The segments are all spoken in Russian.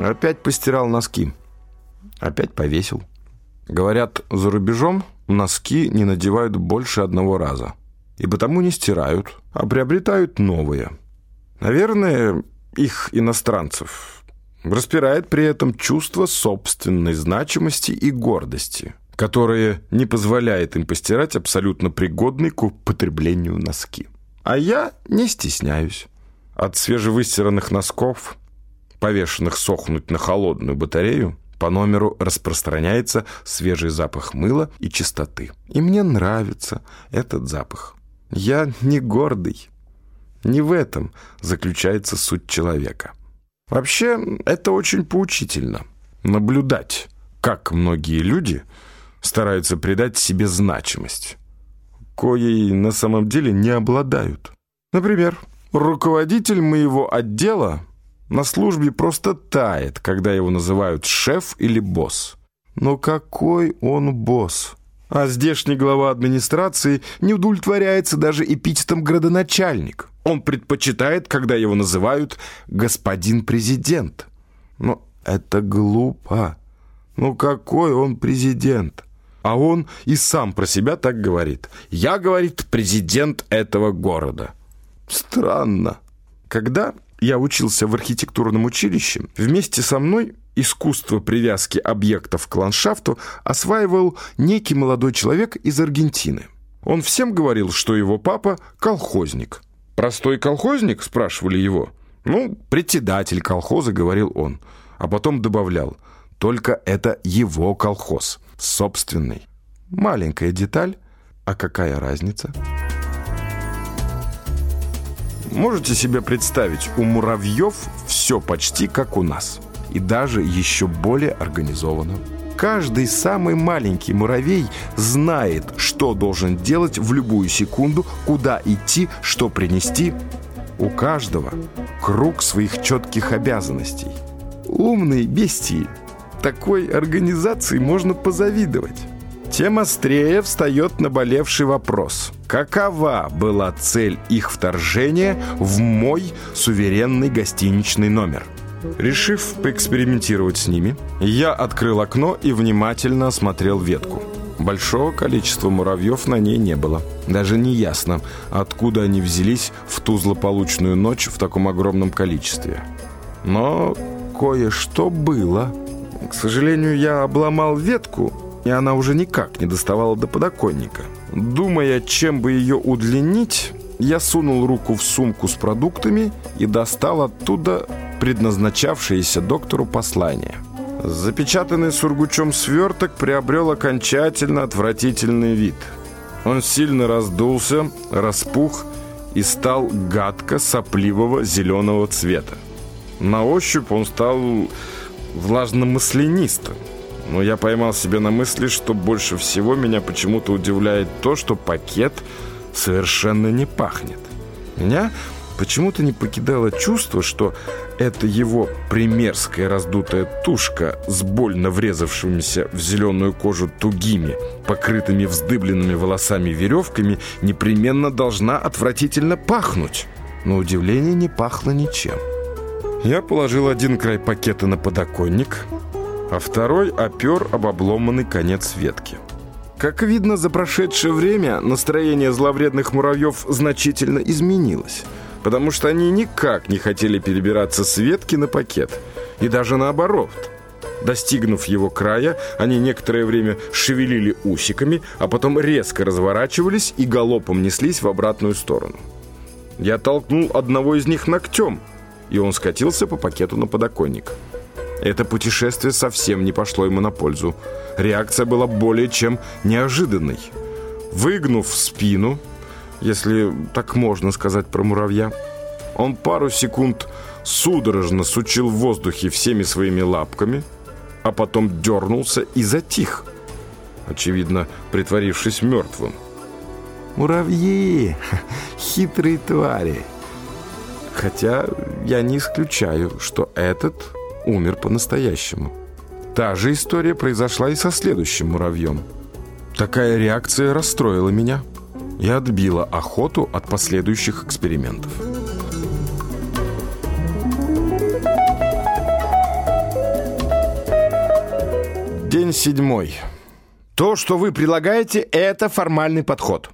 Опять постирал носки. Опять повесил. Говорят, за рубежом носки не надевают больше одного раза. И потому не стирают, а приобретают новые. Наверное, их иностранцев распирает при этом чувство собственной значимости и гордости, которое не позволяет им постирать абсолютно пригодные к употреблению носки. А я не стесняюсь. От свежевыстиранных носков, повешенных сохнуть на холодную батарею, по номеру распространяется свежий запах мыла и чистоты. И мне нравится этот запах. Я не гордый. Не в этом заключается суть человека. Вообще, это очень поучительно. Наблюдать, как многие люди стараются придать себе значимость, коей на самом деле не обладают. Например, руководитель моего отдела на службе просто тает, когда его называют шеф или босс. Но какой он босс? А здешний глава администрации не удовлетворяется даже эпитетом градоначальник. Он предпочитает, когда его называют «господин президент». Но это глупо. Ну какой он президент? А он и сам про себя так говорит. «Я, — говорит, — президент этого города». Странно. Когда я учился в архитектурном училище, вместе со мной искусство привязки объектов к ландшафту осваивал некий молодой человек из Аргентины. Он всем говорил, что его папа – колхозник. «Простой колхозник?» – спрашивали его. «Ну, председатель колхоза», – говорил он. А потом добавлял, «только это его колхоз, собственный». Маленькая деталь, а какая разница?» Можете себе представить, у муравьев все почти как у нас. И даже еще более организовано. Каждый самый маленький муравей знает, что должен делать в любую секунду, куда идти, что принести. У каждого круг своих четких обязанностей. Умные бестии. Такой организации можно позавидовать. Тем острее встает наболевший вопрос. Какова была цель их вторжения в мой суверенный гостиничный номер? Решив поэкспериментировать с ними, я открыл окно и внимательно осмотрел ветку. Большого количества муравьев на ней не было. Даже не ясно, откуда они взялись в ту злополучную ночь в таком огромном количестве. Но кое-что было. К сожалению, я обломал ветку, и она уже никак не доставала до подоконника. Думая, чем бы ее удлинить, я сунул руку в сумку с продуктами и достал оттуда предназначавшееся доктору послание. Запечатанный сургучом сверток приобрел окончательно отвратительный вид. Он сильно раздулся, распух и стал гадко сопливого зеленого цвета. На ощупь он стал влажно-маслянистым. Но я поймал себя на мысли, что больше всего меня почему-то удивляет то, что пакет совершенно не пахнет. Меня почему-то не покидало чувство, что эта его примерская раздутая тушка с больно врезавшимися в зеленую кожу тугими, покрытыми вздыбленными волосами веревками, непременно должна отвратительно пахнуть. Но удивление не пахло ничем. Я положил один край пакета на подоконник – а второй опер об обломанный конец ветки. Как видно, за прошедшее время настроение зловредных муравьев значительно изменилось, потому что они никак не хотели перебираться с ветки на пакет, и даже наоборот. Достигнув его края, они некоторое время шевелили усиками, а потом резко разворачивались и галопом неслись в обратную сторону. Я толкнул одного из них ногтем, и он скатился по пакету на подоконник. Это путешествие совсем не пошло ему на пользу. Реакция была более чем неожиданной. Выгнув спину, если так можно сказать про муравья, он пару секунд судорожно сучил в воздухе всеми своими лапками, а потом дернулся и затих, очевидно, притворившись мертвым. «Муравьи! Хитрые твари!» Хотя я не исключаю, что этот умер по-настоящему. Та же история произошла и со следующим муравьем. Такая реакция расстроила меня и отбила охоту от последующих экспериментов. День седьмой. То, что вы предлагаете, это формальный подход.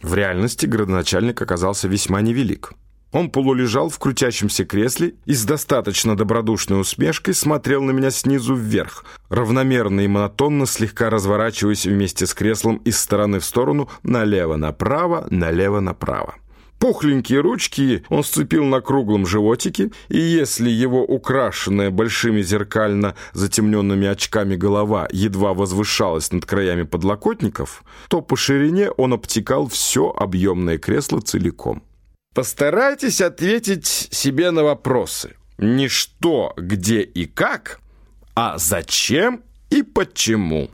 В реальности градоначальник оказался весьма невелик. Он полулежал в крутящемся кресле и с достаточно добродушной усмешкой смотрел на меня снизу вверх, равномерно и монотонно слегка разворачиваясь вместе с креслом из стороны в сторону, налево-направо, налево-направо. Пухленькие ручки он сцепил на круглом животике, и если его украшенная большими зеркально затемненными очками голова едва возвышалась над краями подлокотников, то по ширине он обтекал все объемное кресло целиком. Постарайтесь ответить себе на вопросы. Не что, где и как, а зачем и почему.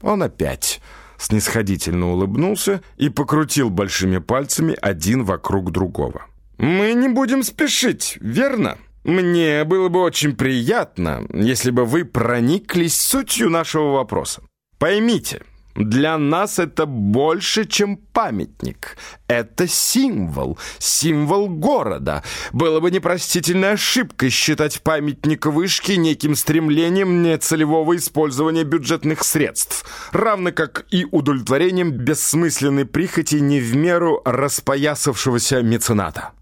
Он опять снисходительно улыбнулся и покрутил большими пальцами один вокруг другого. «Мы не будем спешить, верно? Мне было бы очень приятно, если бы вы прониклись сутью нашего вопроса. Поймите, для нас это больше, чем памятник. Это символ, символ города. Было бы непростительной ошибкой считать памятник вышки неким стремлением нецелевого использования бюджетных средств, равно как и удовлетворением бессмысленной прихоти не в меру распоясавшегося мецената.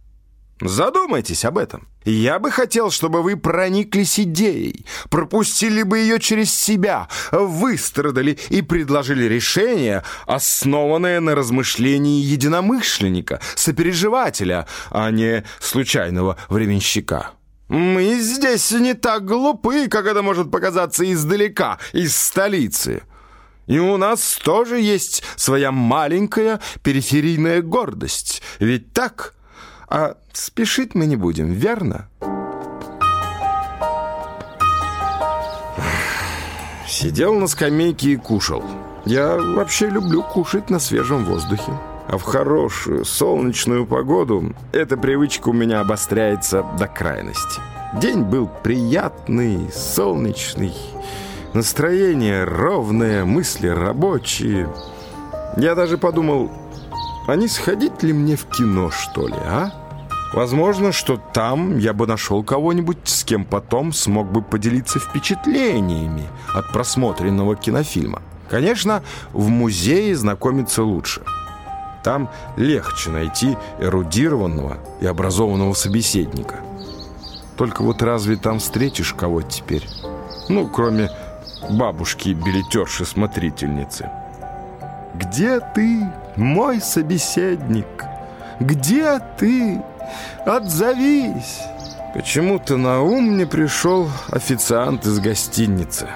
Задумайтесь об этом. Я бы хотел, чтобы вы прониклись идеей, пропустили бы ее через себя, выстрадали и предложили решение, основанное на размышлении единомышленника, сопереживателя, а не случайного временщика. Мы здесь не так глупы, как это может показаться издалека, из столицы. И у нас тоже есть своя маленькая периферийная гордость. Ведь так... А спешить мы не будем, верно? Сидел на скамейке и кушал. Я вообще люблю кушать на свежем воздухе. А в хорошую солнечную погоду эта привычка у меня обостряется до крайности. День был приятный, солнечный, настроение ровное, мысли рабочие. Я даже подумал, а не сходить ли мне в кино, что ли, а? Возможно, что там я бы нашел кого-нибудь, с кем потом смог бы поделиться впечатлениями от просмотренного кинофильма. Конечно, в музее знакомиться лучше. Там легче найти эрудированного и образованного собеседника. Только вот разве там встретишь кого теперь? Ну, кроме бабушки-билетерши-смотрительницы. «Где ты, мой собеседник? Где ты?» Отзовись!» Почему-то на ум мне пришел официант из гостиницы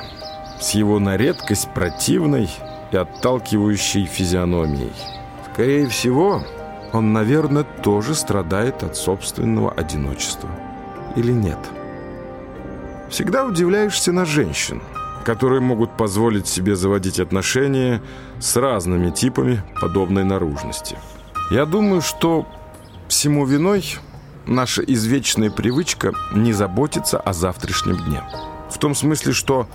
с его на редкость противной и отталкивающей физиономией. Скорее всего, он, наверное, тоже страдает от собственного одиночества. Или нет? Всегда удивляешься на женщин, которые могут позволить себе заводить отношения с разными типами подобной наружности. Я думаю, что Всему виной наша извечная привычка не заботиться о завтрашнем дне. В том смысле, что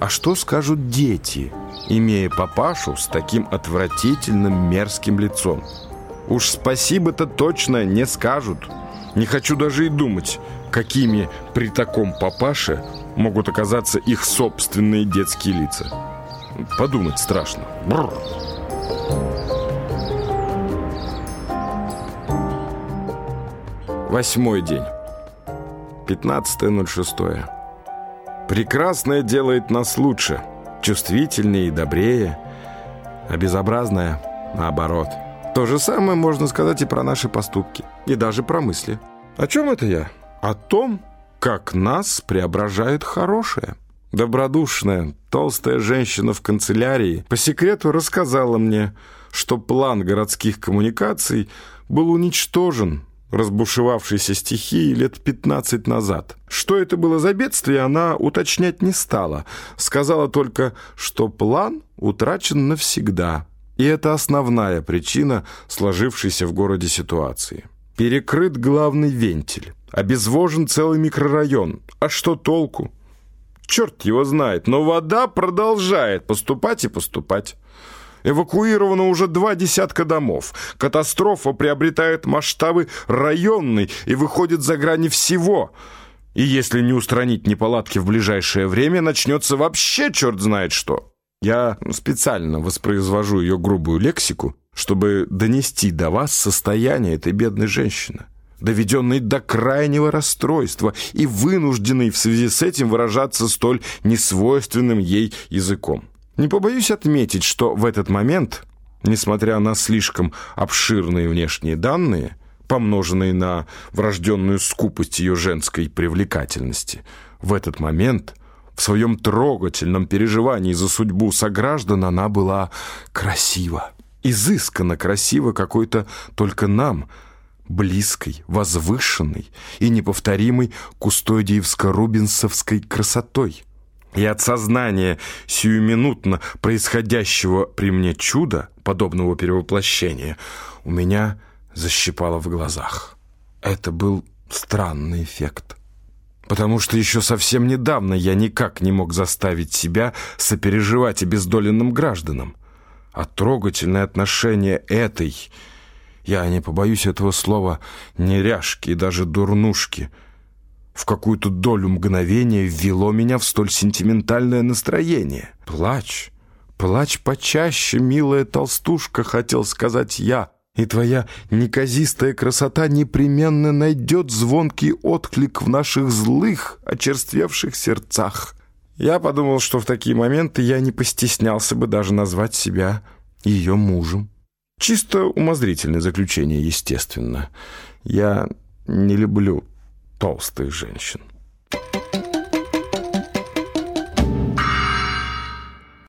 «а что скажут дети, имея папашу с таким отвратительным мерзким лицом?» Уж спасибо-то точно не скажут. Не хочу даже и думать, какими при таком папаше могут оказаться их собственные детские лица. Подумать страшно. Бррр. Восьмой день. 15.06. Прекрасное делает нас лучше, чувствительнее и добрее, а безобразное наоборот. То же самое можно сказать и про наши поступки, и даже про мысли. О чем это я? О том, как нас преображает хорошее. Добродушная, толстая женщина в канцелярии по секрету рассказала мне, что план городских коммуникаций был уничтожен разбушевавшейся стихии лет 15 назад. Что это было за бедствие, она уточнять не стала. Сказала только, что план утрачен навсегда. И это основная причина сложившейся в городе ситуации. Перекрыт главный вентиль. Обезвожен целый микрорайон. А что толку? Черт его знает, но вода продолжает поступать и поступать. Эвакуировано уже два десятка домов. Катастрофа приобретает масштабы районной и выходит за грани всего. И если не устранить неполадки в ближайшее время, начнется вообще черт знает что. Я специально воспроизвожу ее грубую лексику, чтобы донести до вас состояние этой бедной женщины, доведенной до крайнего расстройства и вынужденной в связи с этим выражаться столь несвойственным ей языком. Не побоюсь отметить, что в этот момент, несмотря на слишком обширные внешние данные, помноженные на врожденную скупость ее женской привлекательности, в этот момент в своем трогательном переживании за судьбу сограждан она была красива изысканно красиво какой-то только нам, близкой, возвышенной и неповторимой кустодиевско-рубинсовской красотой. И от сознания сиюминутно происходящего при мне чуда, подобного перевоплощения, у меня защипало в глазах. Это был странный эффект. Потому что еще совсем недавно я никак не мог заставить себя сопереживать обездоленным гражданам а трогательное отношение этой, я не побоюсь этого слова, неряшки и даже дурнушки, в какую-то долю мгновения ввело меня в столь сентиментальное настроение. Плачь, плачь почаще, милая толстушка, хотел сказать я, и твоя неказистая красота непременно найдет звонкий отклик в наших злых, очерствевших сердцах. Я подумал, что в такие моменты я не постеснялся бы даже назвать себя ее мужем. Чисто умозрительное заключение, естественно. Я не люблю толстых женщин.